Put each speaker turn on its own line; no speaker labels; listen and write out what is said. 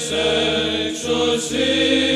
Sexuality.